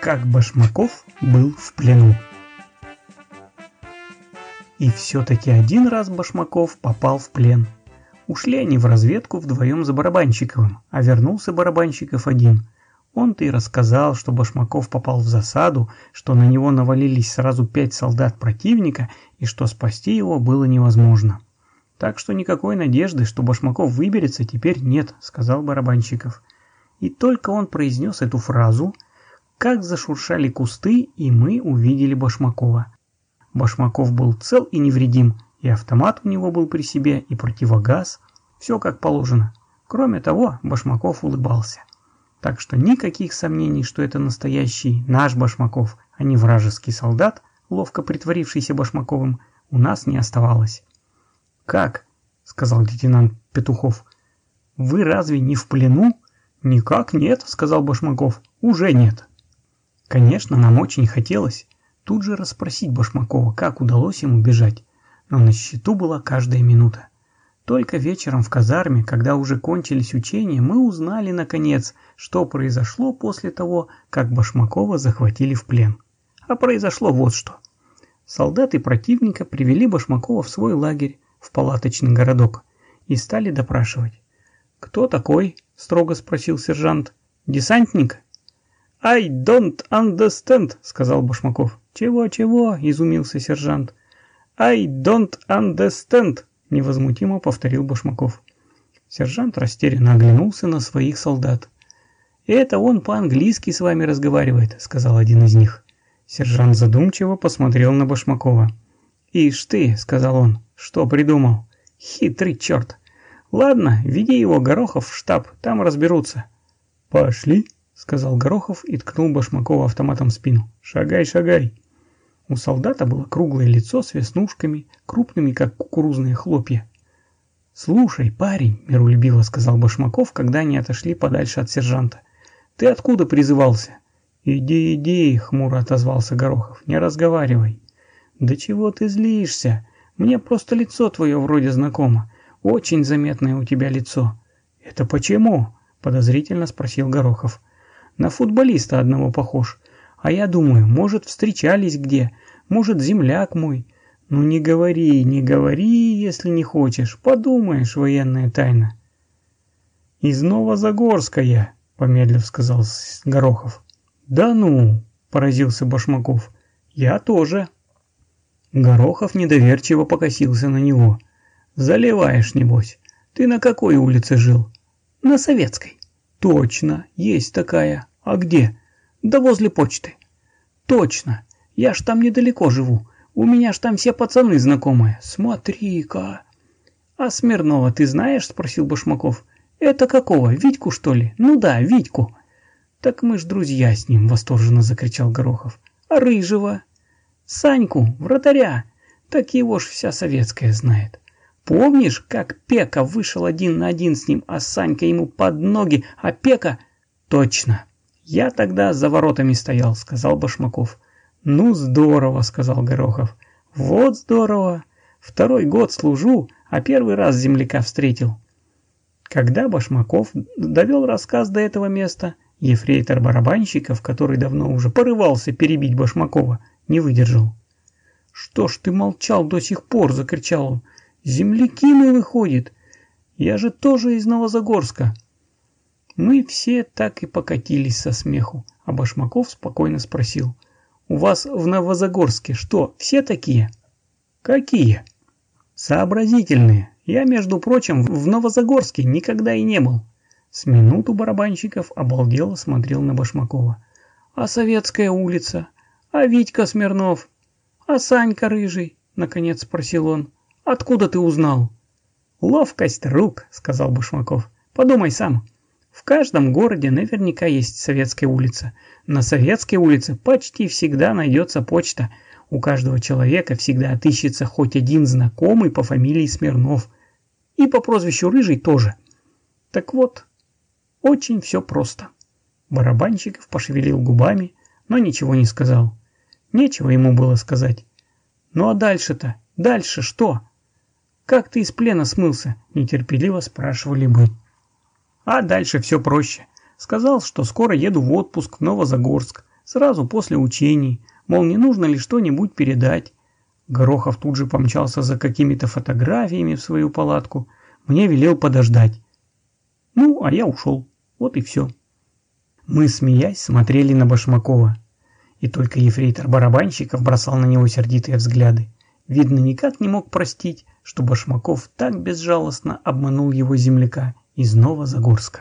как Башмаков был в плену. И все-таки один раз Башмаков попал в плен. Ушли они в разведку вдвоем за Барабанщиковым, а вернулся Барабанщиков один. Он-то и рассказал, что Башмаков попал в засаду, что на него навалились сразу пять солдат противника и что спасти его было невозможно. Так что никакой надежды, что Башмаков выберется, теперь нет, сказал Барабанщиков. И только он произнес эту фразу – как зашуршали кусты, и мы увидели Башмакова. Башмаков был цел и невредим, и автомат у него был при себе, и противогаз, все как положено. Кроме того, Башмаков улыбался. Так что никаких сомнений, что это настоящий наш Башмаков, а не вражеский солдат, ловко притворившийся Башмаковым, у нас не оставалось. «Как?» — сказал лейтенант Петухов. «Вы разве не в плену?» «Никак нет», — сказал Башмаков. «Уже нет». Конечно, нам очень хотелось тут же расспросить Башмакова, как удалось ему бежать, но на счету была каждая минута. Только вечером в казарме, когда уже кончились учения, мы узнали, наконец, что произошло после того, как Башмакова захватили в плен. А произошло вот что. Солдаты противника привели Башмакова в свой лагерь, в палаточный городок, и стали допрашивать. «Кто такой?» – строго спросил сержант. «Десантник?» «I don't understand», — сказал Башмаков. «Чего-чего?» — изумился сержант. «I don't understand», — невозмутимо повторил Башмаков. Сержант растерянно оглянулся на своих солдат. «Это он по-английски с вами разговаривает», — сказал один из них. Сержант задумчиво посмотрел на Башмакова. «Ишь ты», — сказал он, — «что придумал? Хитрый черт! Ладно, веди его, Горохов, в штаб, там разберутся». «Пошли», сказал Горохов и ткнул Башмакова автоматом в спину. «Шагай, шагай!» У солдата было круглое лицо с веснушками, крупными, как кукурузные хлопья. «Слушай, парень», — миролюбиво сказал Башмаков, когда они отошли подальше от сержанта. «Ты откуда призывался?» «Иди, иди», — хмуро отозвался Горохов, — «не разговаривай». «Да чего ты злишься? Мне просто лицо твое вроде знакомо. Очень заметное у тебя лицо». «Это почему?» — подозрительно спросил Горохов. На футболиста одного похож. А я думаю, может, встречались где, может, земляк мой. Ну не говори, не говори, если не хочешь, подумаешь, военная тайна. Из Новозагорска я, помедлив сказал Горохов. Да ну, поразился Башмаков. Я тоже. Горохов недоверчиво покосился на него. Заливаешь, небось. Ты на какой улице жил? На Советской. Точно, есть такая. А где? Да возле почты. Точно. Я ж там недалеко живу. У меня ж там все пацаны знакомые. Смотри-ка. А Смирнова ты знаешь? Спросил Башмаков. Это какого? Витьку что ли? Ну да, Витьку. Так мы ж друзья с ним, восторженно закричал Горохов. А Рыжего? Саньку, вратаря. Так его ж вся советская знает. Помнишь, как Пека вышел один на один с ним, а Санька ему под ноги, а Пека... Точно. «Я тогда за воротами стоял», — сказал Башмаков. «Ну здорово», — сказал Горохов. «Вот здорово. Второй год служу, а первый раз земляка встретил». Когда Башмаков довел рассказ до этого места, ефрейтор Барабанщиков, который давно уже порывался перебить Башмакова, не выдержал. «Что ж ты молчал до сих пор?» – закричал он. «Земляки мы, выходит! Я же тоже из Новозагорска!» Мы все так и покатились со смеху, а Башмаков спокойно спросил. «У вас в Новозагорске что, все такие?» «Какие?» «Сообразительные. Я, между прочим, в Новозагорске никогда и не был». С минуту барабанщиков обалдело смотрел на Башмакова. «А Советская улица? А Витька Смирнов? А Санька Рыжий?» — наконец спросил он. «Откуда ты узнал?» «Ловкость рук», — сказал Башмаков. «Подумай сам. В каждом городе наверняка есть советская улица. На советской улице почти всегда найдется почта. У каждого человека всегда отыщется хоть один знакомый по фамилии Смирнов. И по прозвищу Рыжий тоже. Так вот, очень все просто. Барабанщиков пошевелил губами, но ничего не сказал. Нечего ему было сказать. Ну а дальше-то? Дальше что? Как ты из плена смылся? Нетерпеливо спрашивали бы. А дальше все проще. Сказал, что скоро еду в отпуск в Новозагорск. Сразу после учений, мол, не нужно ли что-нибудь передать. Горохов тут же помчался за какими-то фотографиями в свою палатку. Мне велел подождать. Ну, а я ушел. Вот и все. Мы, смеясь, смотрели на Башмакова. И только ефрейтор барабанщиков бросал на него сердитые взгляды. Видно, никак не мог простить, что Башмаков так безжалостно обманул его земляка из Новозагорска.